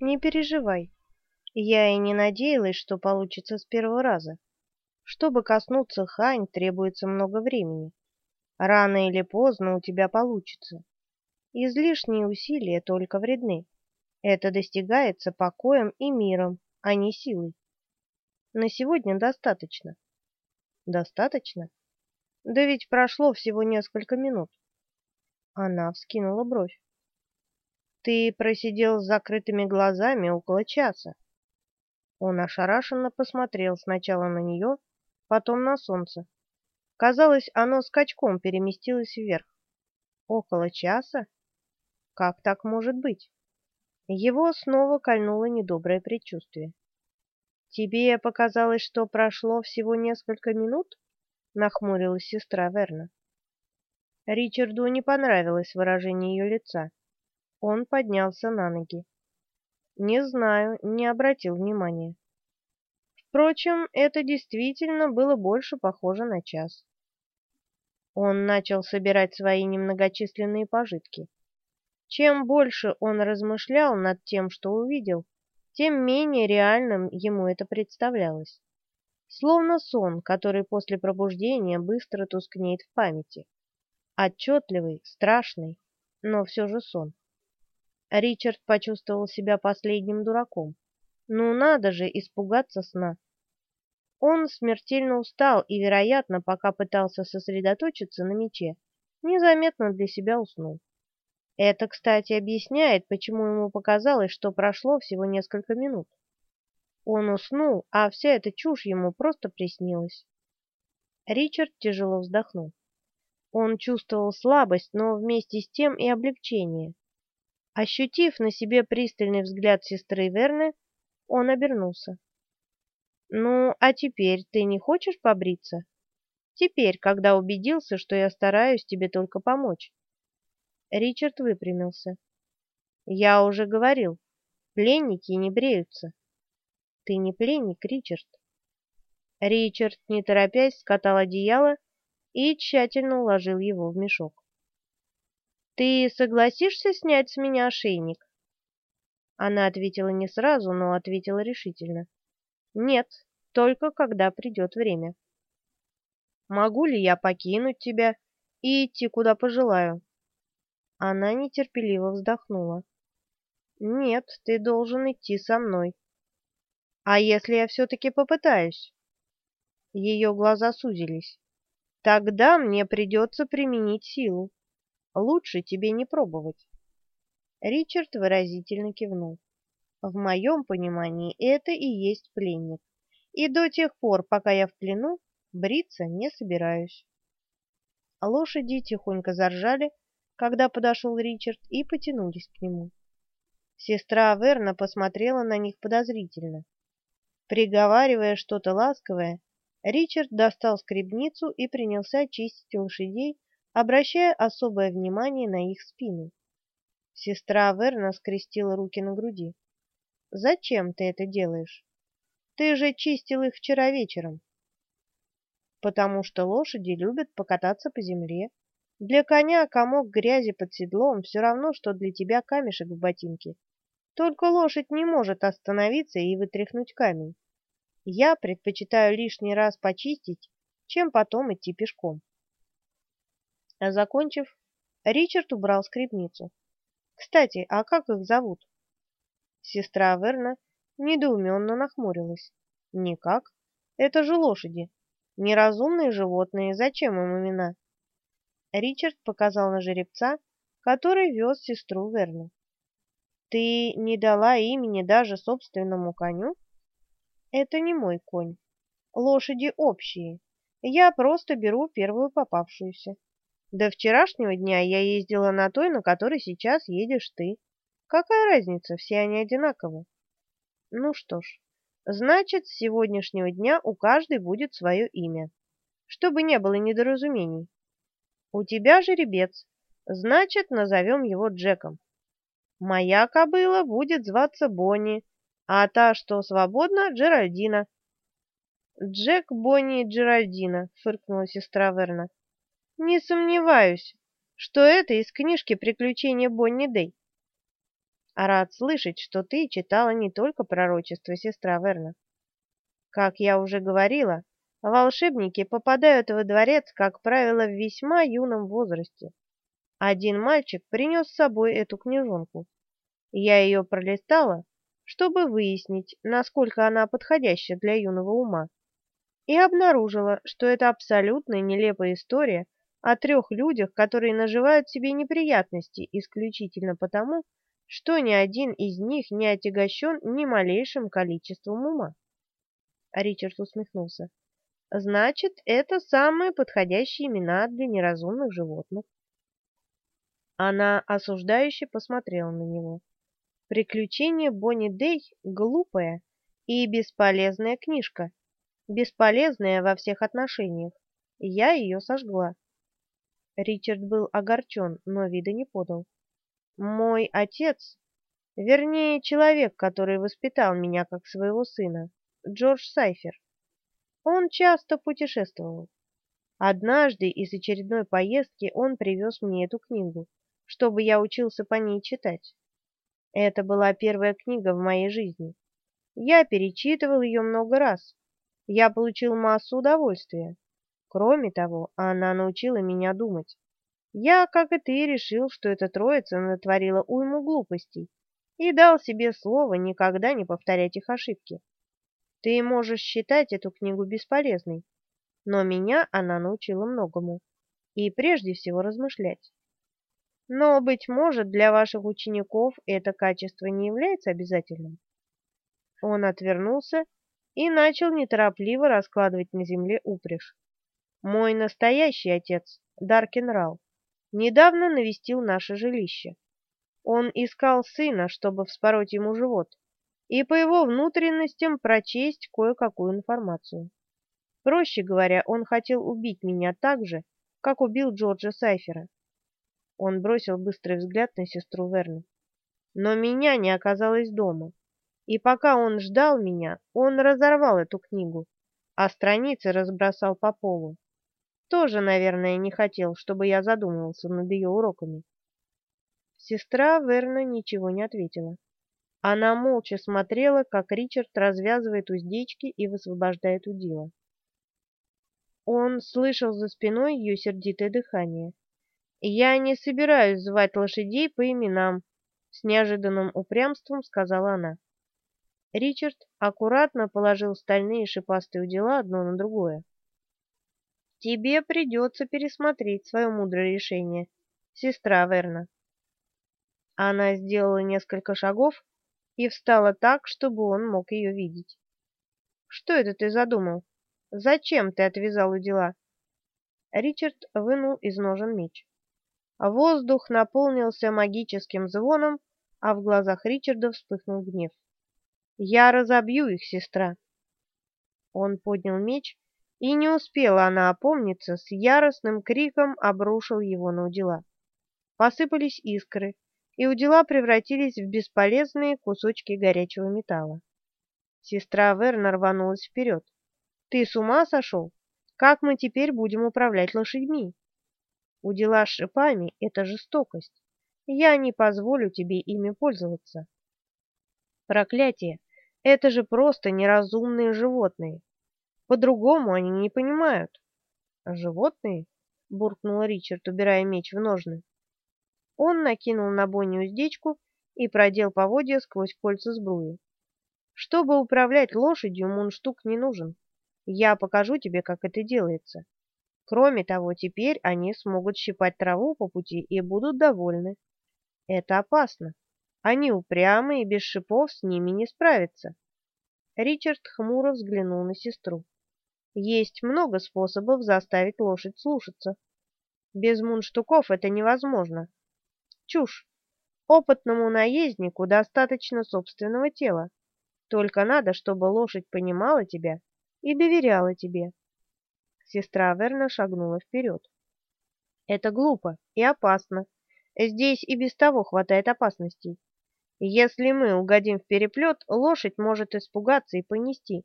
Не переживай. Я и не надеялась, что получится с первого раза. Чтобы коснуться Хань, требуется много времени. Рано или поздно у тебя получится. Излишние усилия только вредны. Это достигается покоем и миром, а не силой. На сегодня достаточно. Достаточно? Да ведь прошло всего несколько минут. Она вскинула бровь. Ты просидел с закрытыми глазами около часа. Он ошарашенно посмотрел сначала на нее, потом на солнце. Казалось, оно скачком переместилось вверх. Около часа? Как так может быть? Его снова кольнуло недоброе предчувствие. «Тебе показалось, что прошло всего несколько минут?» — нахмурилась сестра Верна. Ричарду не понравилось выражение ее лица. Он поднялся на ноги. Не знаю, не обратил внимания. Впрочем, это действительно было больше похоже на час. Он начал собирать свои немногочисленные пожитки. Чем больше он размышлял над тем, что увидел, тем менее реальным ему это представлялось. Словно сон, который после пробуждения быстро тускнеет в памяти. Отчетливый, страшный, но все же сон. Ричард почувствовал себя последним дураком. Ну надо же испугаться сна. Он смертельно устал и, вероятно, пока пытался сосредоточиться на мече, незаметно для себя уснул. Это, кстати, объясняет, почему ему показалось, что прошло всего несколько минут. Он уснул, а вся эта чушь ему просто приснилась. Ричард тяжело вздохнул. Он чувствовал слабость, но вместе с тем и облегчение. Ощутив на себе пристальный взгляд сестры Верны, он обернулся. «Ну, а теперь ты не хочешь побриться? Теперь, когда убедился, что я стараюсь тебе только помочь». Ричард выпрямился. «Я уже говорил, пленники не бреются». «Ты не пленник, Ричард». Ричард, не торопясь, скатал одеяло и тщательно уложил его в мешок. Ты согласишься снять с меня ошейник? Она ответила не сразу, но ответила решительно. Нет, только когда придет время. Могу ли я покинуть тебя и идти куда пожелаю? Она нетерпеливо вздохнула. Нет, ты должен идти со мной. А если я все-таки попытаюсь? Ее глаза сузились. Тогда мне придется применить силу. Лучше тебе не пробовать. Ричард выразительно кивнул. В моем понимании это и есть пленник. И до тех пор, пока я в плену, бриться не собираюсь. Лошади тихонько заржали, когда подошел Ричард, и потянулись к нему. Сестра Верна посмотрела на них подозрительно. Приговаривая что-то ласковое, Ричард достал скребницу и принялся чистить лошадей обращая особое внимание на их спины. Сестра Верна скрестила руки на груди. «Зачем ты это делаешь? Ты же чистил их вчера вечером». «Потому что лошади любят покататься по земле. Для коня комок грязи под седлом все равно, что для тебя камешек в ботинке. Только лошадь не может остановиться и вытряхнуть камень. Я предпочитаю лишний раз почистить, чем потом идти пешком. А закончив, Ричард убрал скрипницу. «Кстати, а как их зовут?» Сестра Верна недоуменно нахмурилась. «Никак. Это же лошади. Неразумные животные. Зачем им имена?» Ричард показал на жеребца, который вез сестру Верну. «Ты не дала имени даже собственному коню?» «Это не мой конь. Лошади общие. Я просто беру первую попавшуюся». До вчерашнего дня я ездила на той, на которой сейчас едешь ты. Какая разница, все они одинаковы. Ну что ж, значит, с сегодняшнего дня у каждой будет свое имя, чтобы не было недоразумений. У тебя жеребец, значит, назовем его Джеком. Моя кобыла будет зваться Бонни, а та, что свободна, Джеральдина. Джек, Бонни и Джеральдина, фыркнула сестра Верна. Не сомневаюсь, что это из книжки «Приключения Бонни Дэй». Рад слышать, что ты читала не только пророчество сестра Верна. Как я уже говорила, волшебники попадают во дворец, как правило, в весьма юном возрасте. Один мальчик принес с собой эту книжонку. Я ее пролистала, чтобы выяснить, насколько она подходяща для юного ума, и обнаружила, что это абсолютно нелепая история о трех людях, которые наживают себе неприятности исключительно потому, что ни один из них не отягощен ни малейшим количеством ума. Ричард усмехнулся. Значит, это самые подходящие имена для неразумных животных. Она осуждающе посмотрела на него. Приключения Бонни Дэй — глупая и бесполезная книжка. Бесполезная во всех отношениях. Я ее сожгла. Ричард был огорчен, но вида не подал. Мой отец, вернее, человек, который воспитал меня как своего сына, Джордж Сайфер. Он часто путешествовал. Однажды из очередной поездки он привез мне эту книгу, чтобы я учился по ней читать. Это была первая книга в моей жизни. Я перечитывал ее много раз. Я получил массу удовольствия. Кроме того, она научила меня думать. Я, как и ты, решил, что эта троица натворила уйму глупостей и дал себе слово никогда не повторять их ошибки. Ты можешь считать эту книгу бесполезной, но меня она научила многому, и прежде всего размышлять. Но, быть может, для ваших учеников это качество не является обязательным. Он отвернулся и начал неторопливо раскладывать на земле упряжь. Мой настоящий отец, Даркин Рал, недавно навестил наше жилище. Он искал сына, чтобы вспороть ему живот, и по его внутренностям прочесть кое-какую информацию. Проще говоря, он хотел убить меня так же, как убил Джорджа Сайфера. Он бросил быстрый взгляд на сестру Верну. Но меня не оказалось дома, и пока он ждал меня, он разорвал эту книгу, а страницы разбросал по полу. Тоже, наверное, не хотел, чтобы я задумывался над ее уроками. Сестра Верна ничего не ответила. Она молча смотрела, как Ричард развязывает уздечки и высвобождает удила. Он слышал за спиной ее сердитое дыхание. «Я не собираюсь звать лошадей по именам», — с неожиданным упрямством сказала она. Ричард аккуратно положил стальные шипастые удила одно на другое. Тебе придется пересмотреть свое мудрое решение, сестра Верна. Она сделала несколько шагов и встала так, чтобы он мог ее видеть. Что это ты задумал? Зачем ты отвязал у дела? Ричард вынул из ножен меч. Воздух наполнился магическим звоном, а в глазах Ричарда вспыхнул гнев. «Я разобью их, сестра!» Он поднял меч и не успела она опомниться, с яростным криком обрушил его на удила. Посыпались искры, и удила превратились в бесполезные кусочки горячего металла. Сестра Верна рванулась вперед. «Ты с ума сошел? Как мы теперь будем управлять лошадьми?» «Удила с шипами — это жестокость. Я не позволю тебе ими пользоваться». «Проклятие! Это же просто неразумные животные!» По-другому они не понимают. А животные? буркнул Ричард, убирая меч в ножны. Он накинул на Бонни уздечку и продел поводья сквозь кольца сбруи. Чтобы управлять лошадью, мундштук не нужен. Я покажу тебе, как это делается. Кроме того, теперь они смогут щипать траву по пути и будут довольны. Это опасно. Они упрямы и без шипов с ними не справятся. Ричард хмуро взглянул на сестру. Есть много способов заставить лошадь слушаться. Без мундштуков это невозможно. Чушь. Опытному наезднику достаточно собственного тела. Только надо, чтобы лошадь понимала тебя и доверяла тебе. Сестра Верна шагнула вперед. Это глупо и опасно. Здесь и без того хватает опасностей. Если мы угодим в переплет, лошадь может испугаться и понести.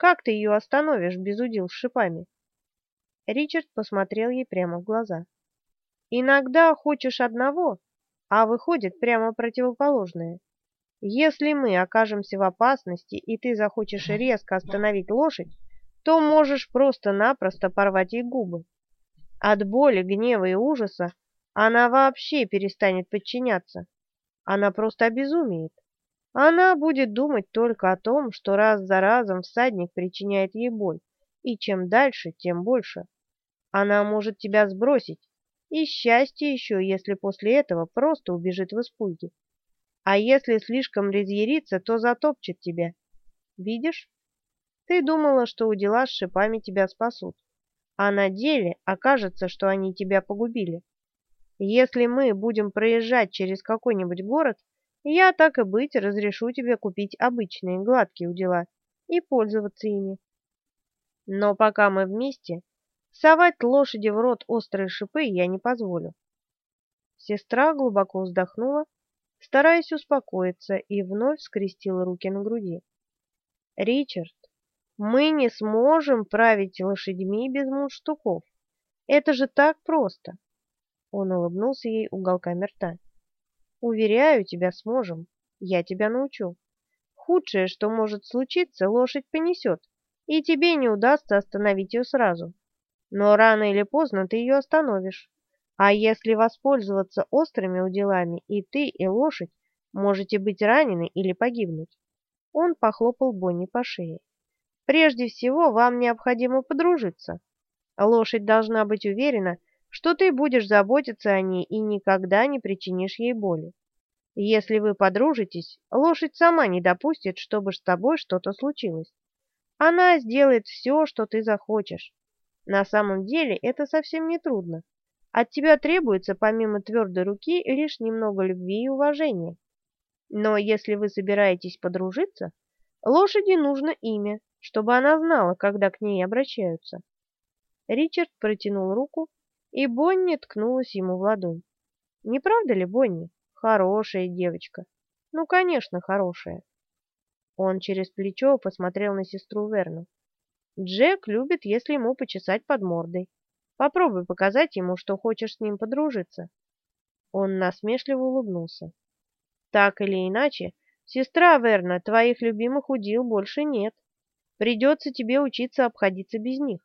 Как ты ее остановишь без удил с шипами? Ричард посмотрел ей прямо в глаза. Иногда хочешь одного, а выходит прямо противоположное. Если мы окажемся в опасности, и ты захочешь резко остановить лошадь, то можешь просто-напросто порвать ей губы. От боли, гнева и ужаса она вообще перестанет подчиняться. Она просто обезумеет. Она будет думать только о том, что раз за разом всадник причиняет ей боль, и чем дальше, тем больше. Она может тебя сбросить, и счастье еще, если после этого просто убежит в испуге. А если слишком разъярится, то затопчет тебя. Видишь? Ты думала, что у дела с шипами тебя спасут, а на деле окажется, что они тебя погубили. Если мы будем проезжать через какой-нибудь город, я, так и быть, разрешу тебе купить обычные гладкие удила и пользоваться ими. Но пока мы вместе, совать лошади в рот острые шипы я не позволю. Сестра глубоко вздохнула, стараясь успокоиться, и вновь скрестила руки на груди. «Ричард, мы не сможем править лошадьми без мундштуков. Это же так просто. Он улыбнулся ей уголками рта. Уверяю тебя, сможем. Я тебя научу. Худшее, что может случиться, лошадь понесет, и тебе не удастся остановить ее сразу. Но рано или поздно ты ее остановишь. А если воспользоваться острыми уделами, и ты, и лошадь можете быть ранены или погибнуть. Он похлопал Бонни по шее. Прежде всего, вам необходимо подружиться. Лошадь должна быть уверена, что ты будешь заботиться о ней и никогда не причинишь ей боли. Если вы подружитесь, лошадь сама не допустит, чтобы с тобой что-то случилось. Она сделает все, что ты захочешь. На самом деле это совсем не трудно. От тебя требуется помимо твердой руки лишь немного любви и уважения. Но если вы собираетесь подружиться, лошади нужно имя, чтобы она знала, когда к ней обращаются. Ричард протянул руку, и Бонни ткнулась ему в ладонь. Не правда ли, Бонни? Хорошая девочка. Ну, конечно, хорошая. Он через плечо посмотрел на сестру Верну. Джек любит, если ему почесать под мордой. Попробуй показать ему, что хочешь с ним подружиться. Он насмешливо улыбнулся. Так или иначе, сестра Верна, твоих любимых удил больше нет. Придется тебе учиться обходиться без них.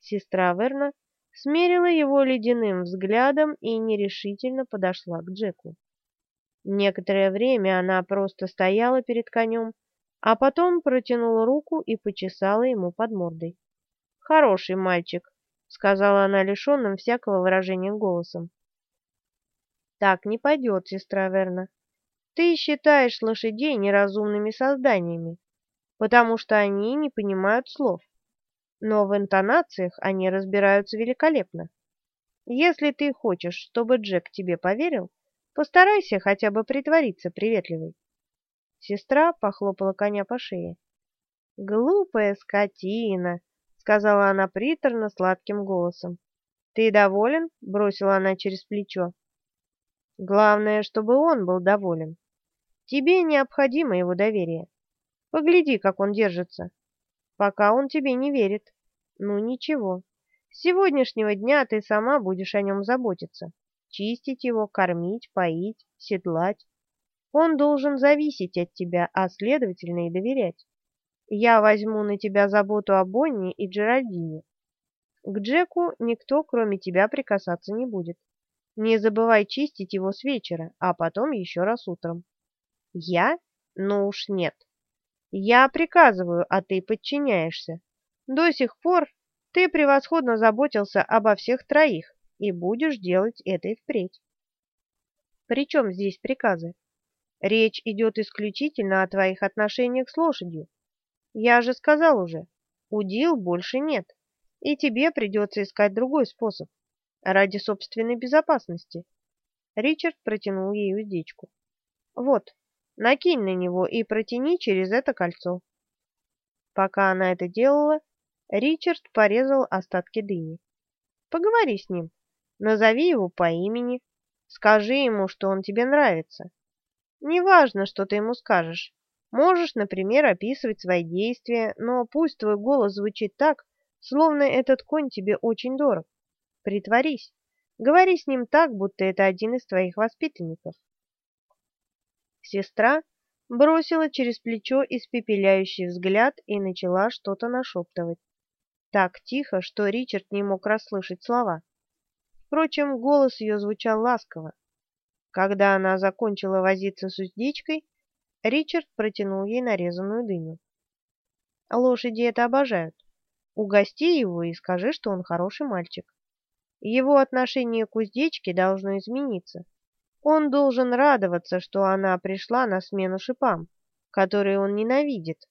Сестра Верна смерила его ледяным взглядом и нерешительно подошла к Джеку. Некоторое время она просто стояла перед конем, а потом протянула руку и почесала ему под мордой. «Хороший мальчик», — сказала она лишенным всякого выражения голосом. «Так не пойдет, сестра Верна. Ты считаешь лошадей неразумными созданиями потому что они не понимают слов. Но в интонациях они разбираются великолепно. Если ты хочешь, чтобы Джек тебе поверил, постарайся хотя бы притвориться приветливой. Сестра похлопала коня по шее. «Глупая скотина!» — сказала она приторно сладким голосом. «Ты доволен?» — бросила она через плечо. «Главное, чтобы он был доволен. Тебе необходимо его доверие. Погляди, как он держится. Пока он тебе не верит. Ну, ничего. С сегодняшнего дня ты сама будешь о нем заботиться. Чистить его, кормить, поить, седлать. Он должен зависеть от тебя, а следовательно и доверять. Я возьму на тебя заботу о Бонни и Джеральдине. К Джеку никто, кроме тебя, прикасаться не будет. Не забывай чистить его с вечера, а потом еще раз утром. Я? Ну уж нет. Я приказываю, а ты подчиняешься. До сих пор ты превосходно заботился обо всех троих и будешь делать это и впредь. Причем здесь приказы? Речь идет исключительно о твоих отношениях с лошадью. Я же сказал уже, удил больше нет, и тебе придется искать другой способ, ради собственной безопасности. Ричард протянул ей уздечку. Вот, Накинь на него и протяни через это кольцо. Пока она это делала, Ричард порезал остатки дыни. Поговори с ним, назови его по имени, скажи ему, что он тебе нравится. Неважно, что ты ему скажешь. Можешь, например, описывать свои действия, но пусть твой голос звучит так, словно этот конь тебе очень дорог. Притворись. Говори с ним так, будто это один из твоих воспитанников. Сестра бросила через плечо испепеляющий взгляд и начала что-то нашептывать. Так тихо, что Ричард не мог расслышать слова. Впрочем, голос ее звучал ласково. Когда она закончила возиться с уздечкой, Ричард протянул ей нарезанную дыню. Лошади это обожают. Угости его и скажи, что он хороший мальчик. Его отношение к уздечке должно измениться. Он должен радоваться, что она пришла на смену шипам, которые он ненавидит,